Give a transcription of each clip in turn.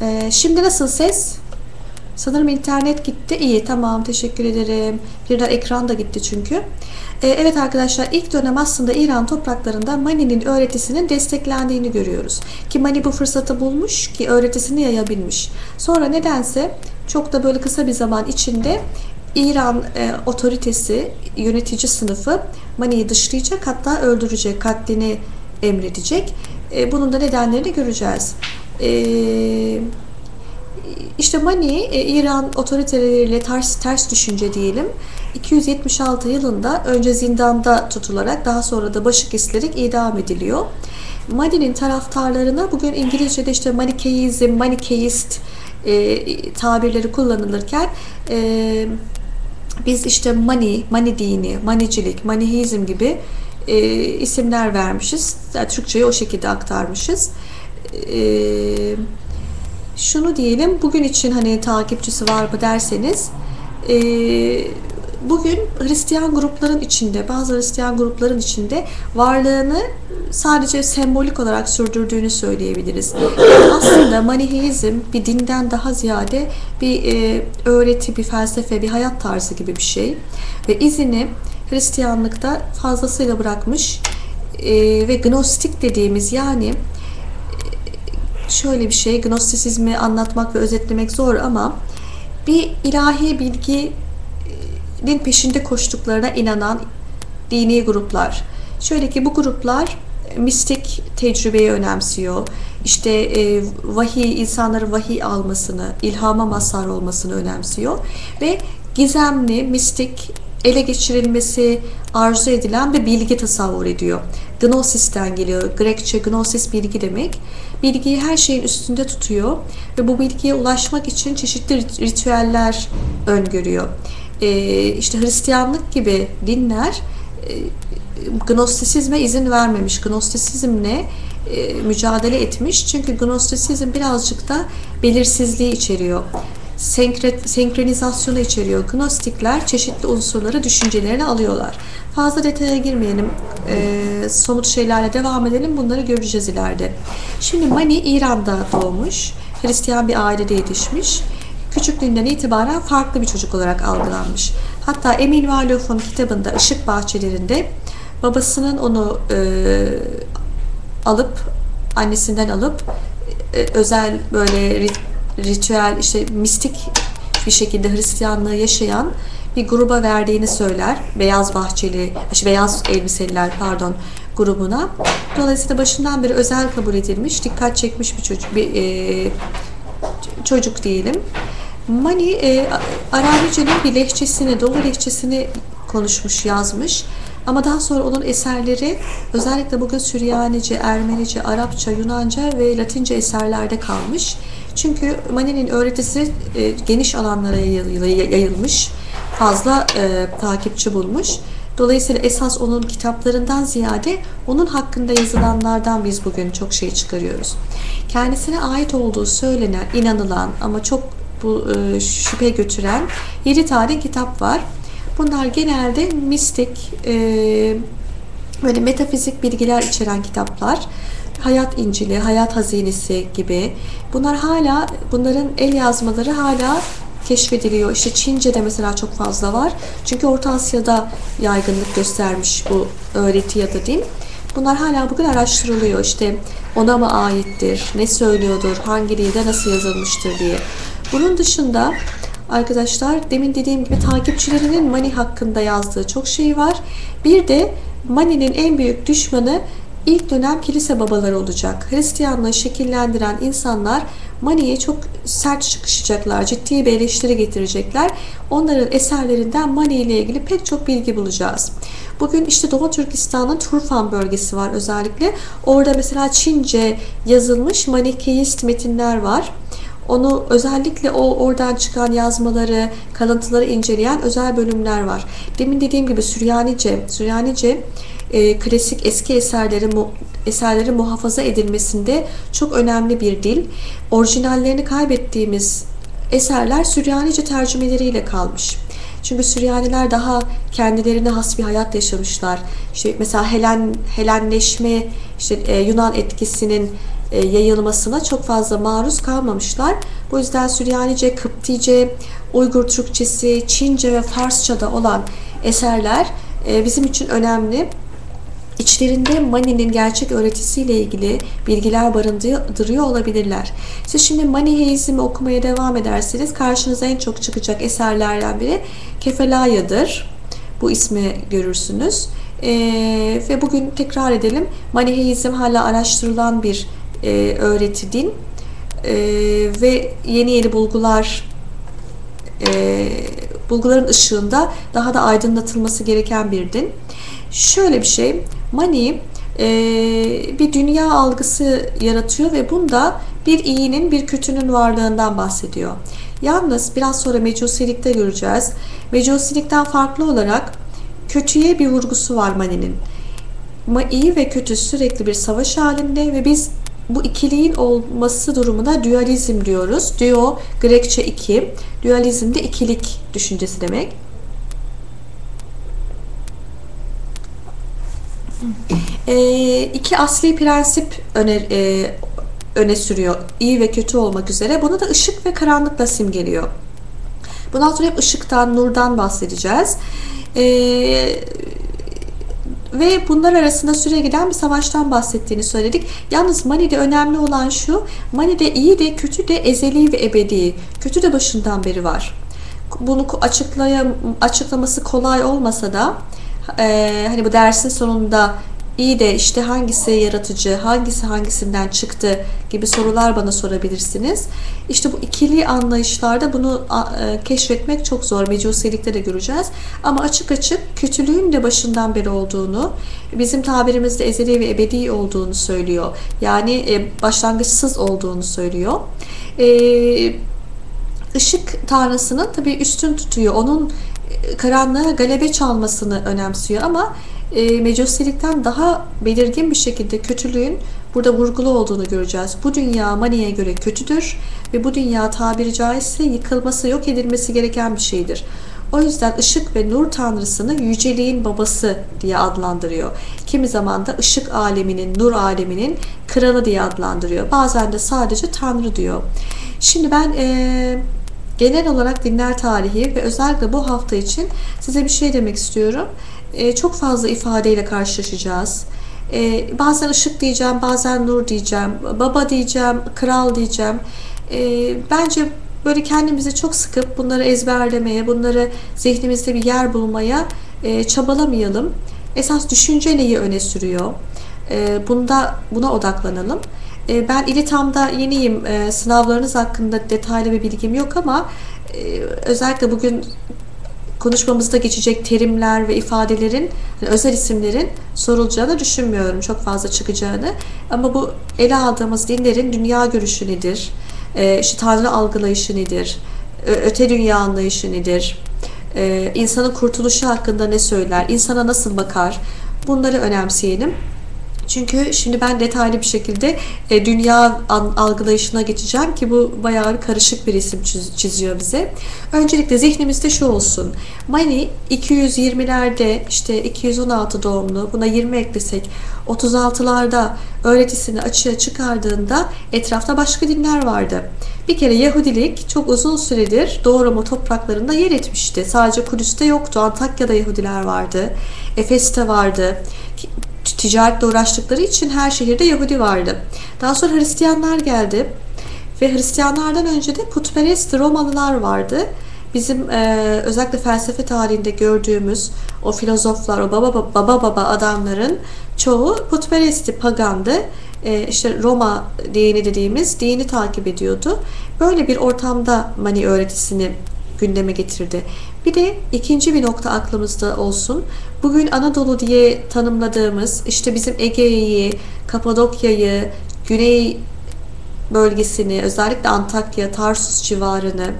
Ee, şimdi nasıl ses? Sanırım internet gitti. İyi tamam teşekkür ederim. Birden ekran da gitti çünkü. Ee, evet arkadaşlar ilk dönem aslında İran topraklarında Mani'nin öğretisinin desteklendiğini görüyoruz. Ki Mani bu fırsatı bulmuş ki öğretisini yayabilmiş. Sonra nedense çok da böyle kısa bir zaman içinde İran e, otoritesi, yönetici sınıfı Mani'yi dışlayacak hatta öldürecek, katlini emredecek. E, bunun da nedenlerini göreceğiz. Eee işte Mani e, İran otoriteleriyle ters ters düşünce diyelim 276 yılında önce zindanda tutularak daha sonra da başı kesilerek idam ediliyor. Mani'nin taraftarlarına bugün İngilizce'de işte Manikeizm, Manikeist e, tabirleri kullanılırken e, biz işte Mani, Mani dini, Manicilik, Manihizm gibi e, isimler vermişiz. Yani Türkçe'yi o şekilde aktarmışız. Eee şunu diyelim bugün için hani takipçisi var mı derseniz e, bugün Hristiyan grupların içinde bazı Hristiyan grupların içinde varlığını sadece sembolik olarak sürdürdüğünü söyleyebiliriz. Aslında Maniheizm bir dinden daha ziyade bir e, öğreti, bir felsefe, bir hayat tarzı gibi bir şey. Ve izini Hristiyanlıkta fazlasıyla bırakmış e, ve gnostik dediğimiz yani şöyle bir şey, gnostisizmi anlatmak ve özetlemek zor ama bir ilahi bilginin peşinde koştuklarına inanan dini gruplar. Şöyle ki bu gruplar mistik tecrübeyi önemsiyor. İşte e, vahiy, insanların vahiy almasını, ilhama mazhar olmasını önemsiyor. Ve gizemli, mistik, ele geçirilmesi arzu edilen bir bilgi tasavvur ediyor. Gnosis'ten geliyor. Grekçe gnosis bilgi demek. Bilgiyi her şeyin üstünde tutuyor ve bu bilgiye ulaşmak için çeşitli ritüeller öngörüyor. Ee, işte Hristiyanlık gibi dinler e, Gnostisizme izin vermemiş. Gnostisizmle e, mücadele etmiş. Çünkü Gnostisizm birazcık da belirsizliği içeriyor senkronizasyonu içeriyor. Gnostikler çeşitli unsurları düşüncelerine alıyorlar. Fazla detaya girmeyelim. E, somut şeylerle devam edelim. Bunları göreceğiz ileride. Şimdi Mani İran'da doğmuş. Hristiyan bir ailede yetişmiş. Küçüklüğünden itibaren farklı bir çocuk olarak algılanmış. Hatta Emin Valof'un kitabında Işık Bahçelerinde babasının onu e, alıp annesinden alıp e, özel böyle ritüel işte mistik bir şekilde Hristiyanlığı yaşayan bir gruba verdiğini söyler. Beyaz bahçeli, beyaz elbiseliler pardon grubuna. Dolayısıyla başından beri özel kabul edilmiş, dikkat çekmiş bir çocuk, bir e, çocuk diyelim. Mani e, Arabice'nin bir lehçesini, Doğu lehçesini konuşmuş, yazmış. Ama daha sonra onun eserleri özellikle bugün Süryanice, Ermenice, Arapça, Yunanca ve Latince eserlerde kalmış. Çünkü Mani'nin öğretisi e, geniş alanlara yayılmış, fazla e, takipçi bulmuş. Dolayısıyla esas onun kitaplarından ziyade onun hakkında yazılanlardan biz bugün çok şey çıkarıyoruz. Kendisine ait olduğu söylenen, inanılan ama çok bu e, şüphe götüren 7 tane kitap var. Bunlar genelde mistik, e, böyle metafizik bilgiler içeren kitaplar. Hayat İncili, Hayat Hazinesi gibi. Bunlar hala, bunların el yazmaları hala keşfediliyor. İşte Çince'de mesela çok fazla var. Çünkü Orta Asya'da yaygınlık göstermiş bu öğreti ya da din. Bunlar hala bugün araştırılıyor. İşte ona mı aittir, ne söylüyordur, hangi dilde nasıl yazılmıştır diye. Bunun dışında arkadaşlar demin dediğim gibi takipçilerinin Mani hakkında yazdığı çok şey var. Bir de Mani'nin en büyük düşmanı ilk dönem kilise babaları olacak. Hristiyanlığı şekillendiren insanlar Mani'ye çok sert çıkışacaklar, ciddi bir eleştiri getirecekler. Onların eserlerinden Mani ile ilgili pek çok bilgi bulacağız. Bugün işte Doğu Türkistan'ın Turfan bölgesi var özellikle. Orada mesela Çince yazılmış Manikeist metinler var. Onu özellikle o oradan çıkan yazmaları, kalıntıları inceleyen özel bölümler var. Demin dediğim gibi Süryanice, Süryanice e, klasik eski eserleri eserleri muhafaza edilmesinde çok önemli bir dil. Orijinallerini kaybettiğimiz eserler Süryanice tercümeleriyle kalmış. Çünkü Süryaniler daha kendilerine has bir hayat yaşamışlar. İşte mesela Helen Helenleşme, işte e, Yunan etkisinin yayılmasına çok fazla maruz kalmamışlar. Bu yüzden Süryanice, Kıptice, Uygur Türkçesi, Çince ve Farsça'da olan eserler e, bizim için önemli. İçlerinde Mani'nin gerçek öğretisiyle ilgili bilgiler barındırıyor olabilirler. Siz şimdi Maniheizmi okumaya devam ederseniz karşınıza en çok çıkacak eserlerden biri Kefelaya'dır. Bu ismi görürsünüz. Ee, ve bugün tekrar edelim. Maniheizm hala araştırılan bir e, öğreti din. E, ve yeni yeni bulgular e, bulguların ışığında daha da aydınlatılması gereken bir din. Şöyle bir şey, Mani e, bir dünya algısı yaratıyor ve bunda bir iyinin bir kötünün varlığından bahsediyor. Yalnız biraz sonra mecusilikte göreceğiz. Mecusilikten farklı olarak kötüye bir vurgusu var Mani'nin. İyi ve kötü sürekli bir savaş halinde ve biz bu ikiliğin olması durumuna dualizm diyoruz. Duo, Grekçe iki. Dualizm de ikilik düşüncesi demek. E, iki asli prensip öne, e, öne sürüyor. İyi ve kötü olmak üzere. Bunu da ışık ve karanlıkla simgeliyor. Bundan sonra hep ışıktan, nurdan bahsedeceğiz. Eee ve bunlar arasında süre giden bir savaştan bahsettiğini söyledik. Yalnız Mani'de önemli olan şu, Mani'de iyi de kötü de ezeli ve ebedi. Kötü de başından beri var. Bunu açıklayam açıklaması kolay olmasa da e, hani bu dersin sonunda İyi de işte hangisi yaratıcı, hangisi hangisinden çıktı gibi sorular bana sorabilirsiniz. İşte bu ikili anlayışlarda bunu e, keşfetmek çok zor. Mecusilikte de göreceğiz. Ama açık açık kötülüğün de başından beri olduğunu, bizim tabirimizde ezeli ve ebedi olduğunu söylüyor. Yani e, başlangıçsız olduğunu söylüyor. E, ışık tanrısının tabii üstün tutuyor. Onun karanlığa galebe çalmasını önemsiyor ama e, mecosilikten daha belirgin bir şekilde kötülüğün burada vurgulu olduğunu göreceğiz. Bu dünya Mani'ye göre kötüdür ve bu dünya tabiri caizse yıkılması, yok edilmesi gereken bir şeydir. O yüzden ışık ve nur tanrısını yüceliğin babası diye adlandırıyor. Kimi zaman da ışık aleminin, nur aleminin kralı diye adlandırıyor. Bazen de sadece tanrı diyor. Şimdi ben e, genel olarak dinler tarihi ve özellikle bu hafta için size bir şey demek istiyorum. E, çok fazla ifadeyle karşılaşacağız. E, bazen ışık diyeceğim, bazen nur diyeceğim, baba diyeceğim, kral diyeceğim. E, bence böyle kendimizi çok sıkıp bunları ezberlemeye, bunları zihnimizde bir yer bulmaya e, çabalamayalım. Esas düşünce neyi öne sürüyor? Bunda buna odaklanalım. E, ben İlitam'da yeniyim. Sınavlarınız hakkında detaylı bir bilgim yok ama e, özellikle bugün konuşmamızda geçecek terimler ve ifadelerin, yani özel isimlerin sorulacağını düşünmüyorum. Çok fazla çıkacağını. Ama bu ele aldığımız dinlerin dünya görüşü nedir? E, işte Tanrı algılayışı nedir? Öte dünya anlayışı nedir? E, insanın kurtuluşu hakkında ne söyler? İnsana nasıl bakar? Bunları önemseyelim. Çünkü şimdi ben detaylı bir şekilde e, dünya algılayışına geçeceğim ki bu bayağı karışık bir isim çiziyor bize. Öncelikle zihnimizde şu olsun. Mani 220'lerde işte 216 doğumlu buna 20 eklesek 36'larda öğretisini açığa çıkardığında etrafta başka dinler vardı. Bir kere Yahudilik çok uzun süredir Doğu Roma topraklarında yer etmişti. Sadece Kudüs'te yoktu. Antakya'da Yahudiler vardı. Efes'te vardı ticaretle uğraştıkları için her şehirde Yahudi vardı. Daha sonra Hristiyanlar geldi ve Hristiyanlardan önce de putperest Romalılar vardı. Bizim e, özellikle felsefe tarihinde gördüğümüz o filozoflar, o baba baba, baba, baba adamların çoğu putperestti, pagandı. E, işte Roma dini dediğimiz dini takip ediyordu. Böyle bir ortamda Mani öğretisini gündeme getirdi. Bir de ikinci bir nokta aklımızda olsun. Bugün Anadolu diye tanımladığımız işte bizim Ege'yi, Kapadokya'yı, Güney bölgesini, özellikle Antakya, Tarsus civarını,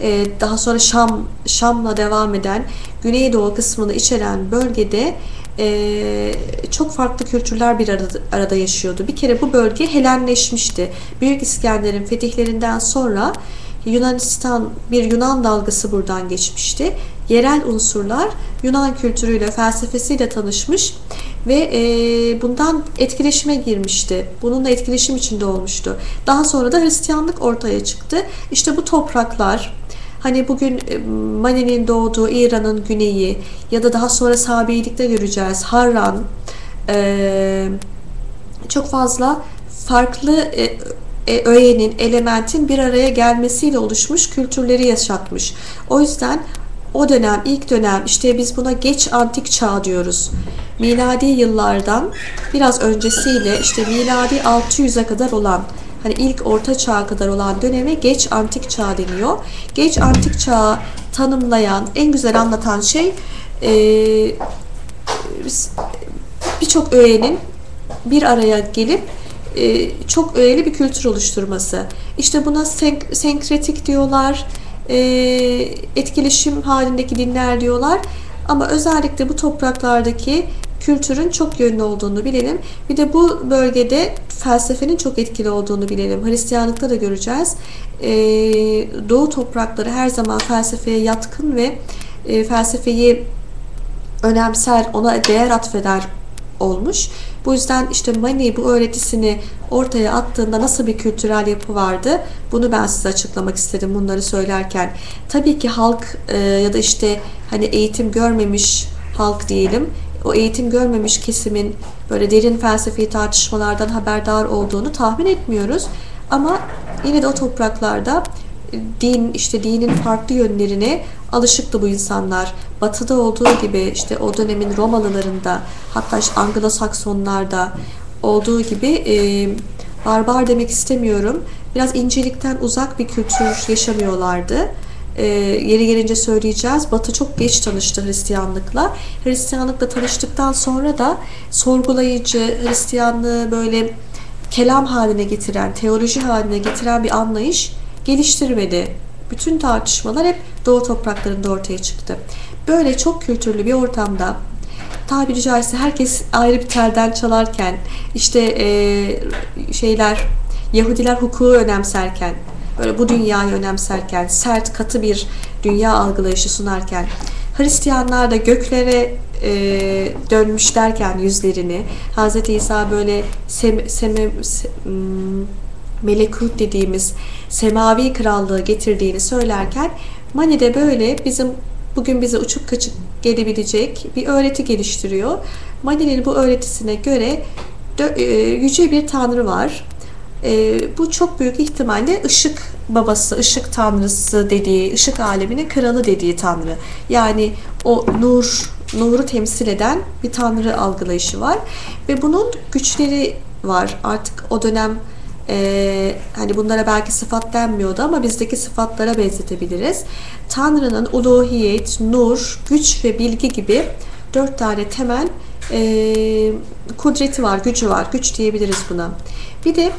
e, daha sonra Şam, Şam'la devam eden Güneydoğu kısmını içeren bölgede e, çok farklı kültürler bir arada, arada yaşıyordu. Bir kere bu bölge Helenleşmişti. Büyük İskender'in fetihlerinden sonra Yunanistan bir Yunan dalgası buradan geçmişti. Yerel unsurlar Yunan kültürüyle, felsefesiyle tanışmış ve e, bundan etkileşime girmişti. Bununla etkileşim içinde olmuştu. Daha sonra da Hristiyanlık ortaya çıktı. İşte bu topraklar hani bugün e, Mani'nin doğduğu İran'ın güneyi ya da daha sonra Sabiilikte göreceğiz Harran e, çok fazla farklı e, e, öğenin, elementin bir araya gelmesiyle oluşmuş kültürleri yaşatmış. O yüzden o dönem, ilk dönem işte biz buna geç antik çağ diyoruz. Miladi yıllardan biraz öncesiyle işte miladi 600'e kadar olan hani ilk orta çağ kadar olan döneme geç antik çağ deniyor. Geç antik çağı tanımlayan, en güzel anlatan şey e, birçok öğenin bir araya gelip e, çok öğeli bir kültür oluşturması. İşte buna senk senkretik diyorlar, e, etkileşim halindeki dinler diyorlar. Ama özellikle bu topraklardaki kültürün çok yönlü olduğunu bilelim. Bir de bu bölgede felsefenin çok etkili olduğunu bilelim. Hristiyanlıkta da göreceğiz. Ee, Doğu toprakları her zaman felsefeye yatkın ve e, felsefeyi önemser, ona değer atfeder olmuş. Bu yüzden işte Mani bu öğretisini ortaya attığında nasıl bir kültürel yapı vardı? Bunu ben size açıklamak istedim bunları söylerken. Tabii ki halk e, ya da işte hani eğitim görmemiş halk diyelim. O eğitim görmemiş kesimin böyle derin felsefi tartışmalardan haberdar olduğunu tahmin etmiyoruz. Ama yine de o topraklarda din işte dinin farklı yönlerine alışıktı bu insanlar. Batı'da olduğu gibi işte o dönemin Romalılarında hatta işte Anglo-Saksonlarda olduğu gibi e, barbar demek istemiyorum. Biraz incelikten uzak bir kültür yaşamıyorlardı. E, yeri gelince söyleyeceğiz. Batı çok geç tanıştı Hristiyanlıkla. Hristiyanlıkla tanıştıktan sonra da sorgulayıcı, Hristiyanlığı böyle kelam haline getiren, teoloji haline getiren bir anlayış geliştirmedi. Bütün tartışmalar hep Doğu topraklarında ortaya çıktı. Böyle çok kültürlü bir ortamda tabiri caizse herkes ayrı bir telden çalarken işte e, şeyler Yahudiler hukuku önemserken böyle bu dünyayı önemserken sert katı bir dünya algılayışı sunarken Hristiyanlar da göklere e, dönmüş derken yüzlerini Hz. İsa böyle sem, sem, sem, hmm, melekut dediğimiz semavi krallığı getirdiğini söylerken Mani'de böyle bizim bugün bize uçup kaçıp gelebilecek bir öğreti geliştiriyor. Mani'nin bu öğretisine göre e, yüce bir tanrı var. E, bu çok büyük ihtimalle ışık babası, ışık tanrısı dediği, ışık aleminin kralı dediği tanrı. Yani o nur, nuru temsil eden bir tanrı algılayışı var. Ve bunun güçleri var. Artık o dönem e, hani bunlara belki sıfat denmiyordu ama bizdeki sıfatlara benzetebiliriz. Tanrı'nın uluhiyet, nur, güç ve bilgi gibi dört tane temel e, kudreti var, gücü var. Güç diyebiliriz buna. Bir de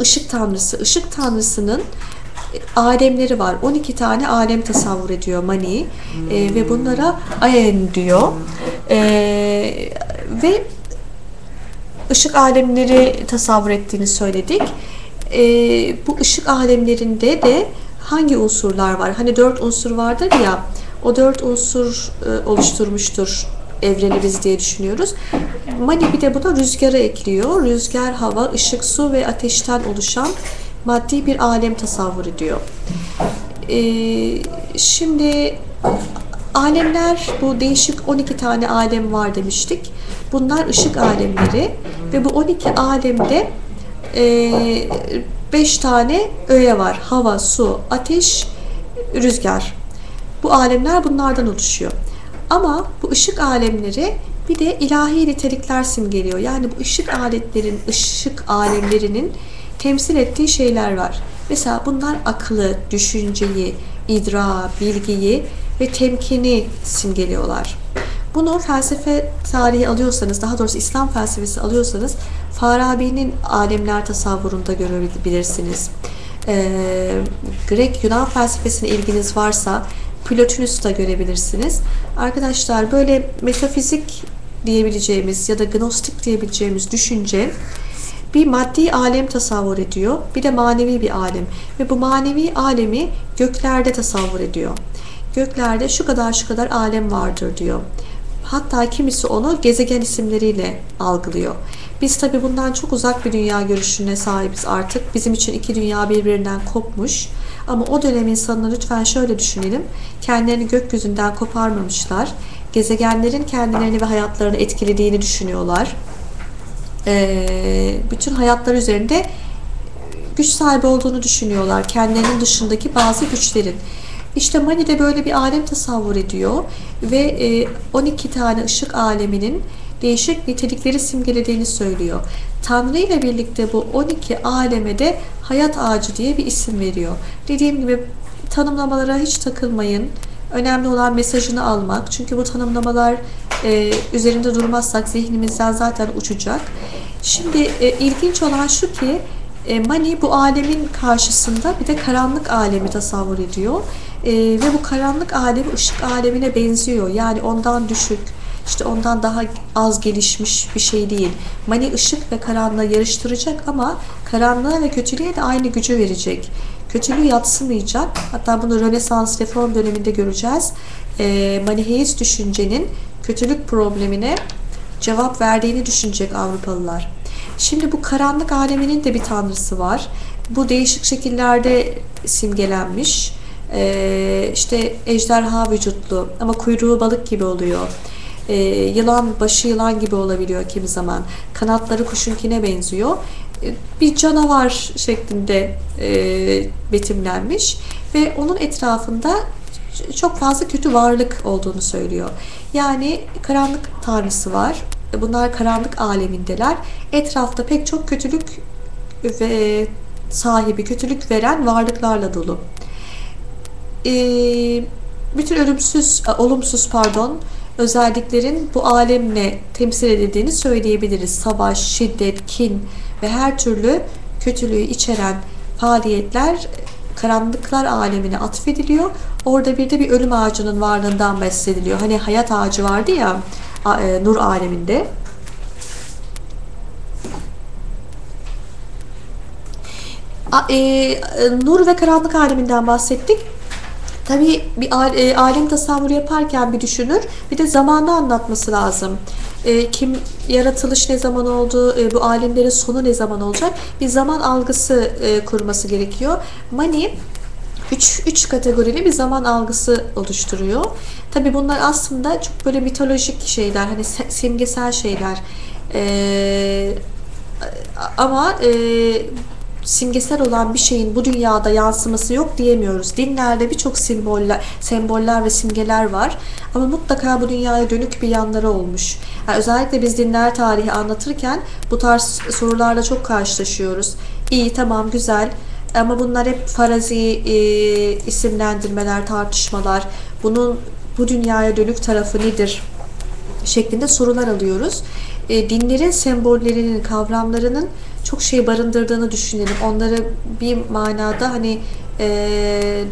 ışık tanrısı. Işık tanrısının alemleri var. 12 tane alem tasavvur ediyor Mani e, ve bunlara Ayen diyor. E, ve ışık alemleri tasavvur ettiğini söyledik. E, bu ışık alemlerinde de hangi unsurlar var? Hani dört unsur vardır ya, o dört unsur e, oluşturmuştur evreni biz diye düşünüyoruz. Mani bir de buna rüzgarı ekliyor. Rüzgar, hava, ışık, su ve ateşten oluşan maddi bir alem tasavvur ediyor. Ee, şimdi alemler bu değişik 12 tane alem var demiştik. Bunlar ışık alemleri ve bu 12 alemde 5 e, tane öğe var. Hava, su, ateş, rüzgar. Bu alemler bunlardan oluşuyor. Ama bu ışık alemleri bir de ilahi nitelikler simgeliyor. Yani bu ışık aletlerin, ışık alemlerinin temsil ettiği şeyler var. Mesela bunlar aklı, düşünceyi, idra, bilgiyi ve temkini simgeliyorlar. Bunu felsefe tarihi alıyorsanız, daha doğrusu İslam felsefesi alıyorsanız Farabi'nin alemler tasavvurunda görebilirsiniz. Ee, Grek Yunan felsefesine ilginiz varsa Plotinus'ta görebilirsiniz. Arkadaşlar böyle metafizik diyebileceğimiz ya da gnostik diyebileceğimiz düşünce bir maddi alem tasavvur ediyor, bir de manevi bir alem ve bu manevi alemi göklerde tasavvur ediyor. Göklerde şu kadar şu kadar alem vardır diyor. Hatta kimisi onu gezegen isimleriyle algılıyor. Biz tabi bundan çok uzak bir dünya görüşüne sahibiz artık. Bizim için iki dünya birbirinden kopmuş. Ama o dönem insanları lütfen şöyle düşünelim. Kendilerini gökyüzünden koparmamışlar. Gezegenlerin kendilerini ve hayatlarını etkilediğini düşünüyorlar. Ee, bütün hayatlar üzerinde güç sahibi olduğunu düşünüyorlar. Kendilerinin dışındaki bazı güçlerin. İşte Mani de böyle bir alem tasavvur ediyor ve 12 tane ışık aleminin değişik nitelikleri simgelediğini söylüyor. Tanrı ile birlikte bu 12 aleme de hayat ağacı diye bir isim veriyor. Dediğim gibi tanımlamalara hiç takılmayın. Önemli olan mesajını almak. Çünkü bu tanımlamalar e, üzerinde durmazsak zihnimizden zaten uçacak. Şimdi e, ilginç olan şu ki e, Mani bu alemin karşısında bir de karanlık alemi tasavvur ediyor. E, ve bu karanlık alemi ışık alemine benziyor. Yani ondan düşük, işte ondan daha az gelişmiş bir şey değil. Mani ışık ve karanlığı yarıştıracak ama karanlığa ve kötülüğe de aynı gücü verecek. Kötülüğü yatsımayacak. Hatta bunu Rönesans reform döneminde göreceğiz. E, Maniheist düşüncenin kötülük problemine cevap verdiğini düşünecek Avrupalılar. Şimdi bu karanlık aleminin de bir tanrısı var. Bu değişik şekillerde simgelenmiş. Ee, işte ejderha vücutlu ama kuyruğu balık gibi oluyor. Ee, yılan başı yılan gibi olabiliyor kimi zaman. Kanatları kuşunkine benziyor. Ee, bir canavar şeklinde e, betimlenmiş ve onun etrafında çok fazla kötü varlık olduğunu söylüyor. Yani karanlık tanrısı var. Bunlar karanlık alemindeler. Etrafta pek çok kötülük ve sahibi, kötülük veren varlıklarla dolu. Ee, bütün ölümsüz, olumsuz pardon, özelliklerin bu alemle temsil edildiğini söyleyebiliriz. Savaş, şiddet, kin ve her türlü kötülüğü içeren faaliyetler karanlıklar alemine atfediliyor. Orada bir de bir ölüm ağacının varlığından bahsediliyor. Hani hayat ağacı vardı ya e, nur aleminde. A, e, nur ve karanlık aleminden bahsettik. Tabii bir alem tasavvuru yaparken bir düşünür. Bir de zamanı anlatması lazım. E, kim yaratılış ne zaman oldu, e, bu alemlerin sonu ne zaman olacak? Bir zaman algısı e, kurması gerekiyor. Mani üç, üç kategorili bir zaman algısı oluşturuyor. Tabii bunlar aslında çok böyle mitolojik şeyler, hani simgesel şeyler. Ama e, simgesel olan bir şeyin bu dünyada yansıması yok diyemiyoruz. Dinlerde birçok semboller, semboller ve simgeler var. Ama mutlaka bu dünyaya dönük bir yanları olmuş. Yani özellikle biz dinler tarihi anlatırken bu tarz sorularla çok karşılaşıyoruz. İyi, tamam, güzel. Ama bunlar hep farazi e, isimlendirmeler, tartışmalar. Bunun bu dünyaya dönük tarafı nedir? şeklinde sorular alıyoruz. E, dinlerin sembollerinin, kavramlarının çok şey barındırdığını düşünelim. Onları bir manada hani e,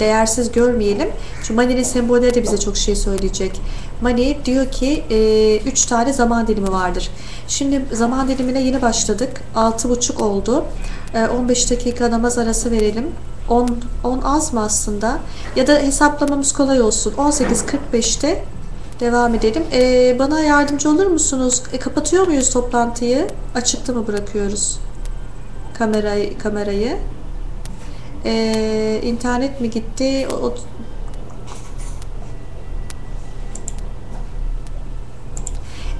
değersiz görmeyelim. Çünkü Mani'nin sembolleri de bize çok şey söyleyecek. Mani diyor ki e, üç tane zaman dilimi vardır. Şimdi zaman dilimine yeni başladık. Altı buçuk oldu. E, 15 dakika namaz arası verelim. 10, 10 az mı aslında? Ya da hesaplamamız kolay olsun. 18.45'te devam edelim. E, bana yardımcı olur musunuz? E, kapatıyor muyuz toplantıyı? Açıkta mı bırakıyoruz? Kamerayı kamerayı. Ee, internet mi gitti? O,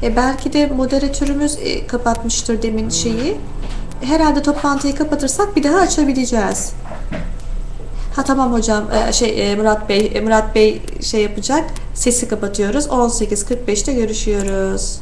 e, belki de moderatörümüz e, kapatmıştır demin şeyi. Herhalde toplantıyı kapatırsak bir daha açabileceğiz. Ha tamam hocam. E, şey e, Murat Bey, e, Murat Bey şey yapacak. Sesi kapatıyoruz. 18.45'te görüşüyoruz.